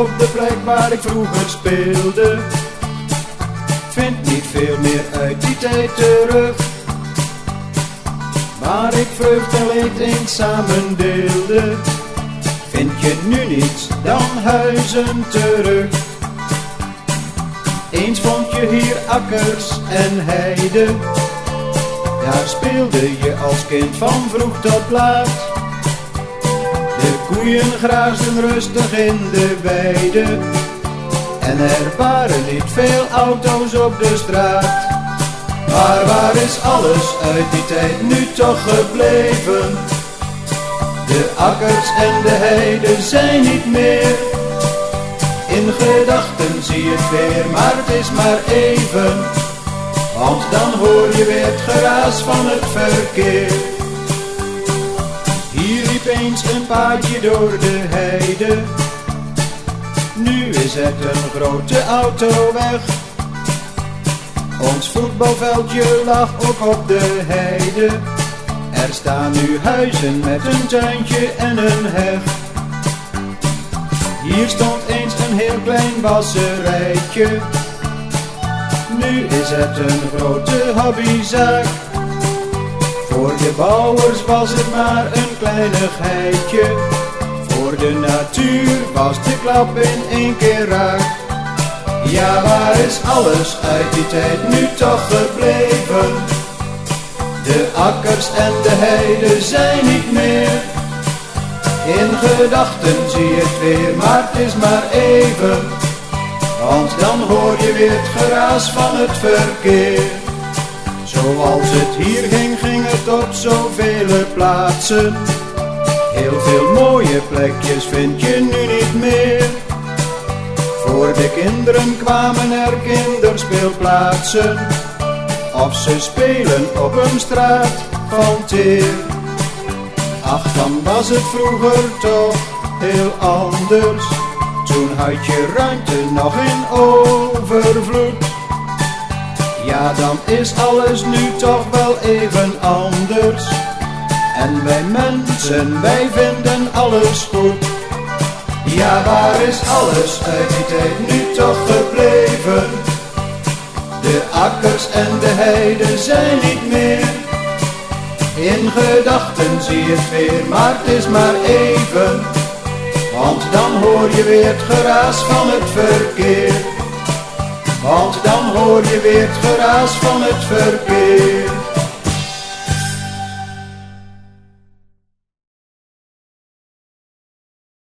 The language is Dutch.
op de plek waar ik vroeger speelde. Vind niet veel meer uit die tijd terug. Waar ik vreugde en leed eens samen deelde. Vind je nu niets dan huizen terug. Eens vond je hier akkers en heide. Daar speelde je als kind van vroeg tot laat. Koeien graasden rustig in de weide. En er waren niet veel auto's op de straat. Maar waar is alles uit die tijd nu toch gebleven? De akkers en de heide zijn niet meer. In gedachten zie je het weer, maar het is maar even. Want dan hoor je weer het geraas van het verkeer. Liep eens een paadje door de heide. Nu is het een grote autoweg. Ons voetbalveldje lag ook op de heide. Er staan nu huizen met een tuintje en een heg. Hier stond eens een heel klein wasserijtje. Nu is het een grote hobbyzaak. Voor de bouwers was het maar een kleinigheidje. Voor de natuur was de klap in één keer raak. Ja, waar is alles uit die tijd nu toch gebleven? De akkers en de heide zijn niet meer. In gedachten zie je het weer, maar het is maar even. Want dan hoor je weer het geraas van het verkeer. Zoals het hier ging, ging het op zoveel plaatsen. Heel veel mooie plekjes vind je nu niet meer. Voor de kinderen kwamen er kinderspeelplaatsen. Of ze spelen op een straat van teer. Ach, dan was het vroeger toch heel anders. Toen had je ruimte nog in overvloed. Ja, dan is alles nu toch wel even anders. En wij mensen, wij vinden alles goed. Ja, waar is alles uit die tijd nu toch gebleven? De akkers en de heide zijn niet meer. In gedachten zie je het weer, maar het is maar even. Want dan hoor je weer het geraas van het verkeer. Hoor je weer het geraas van het verkeer.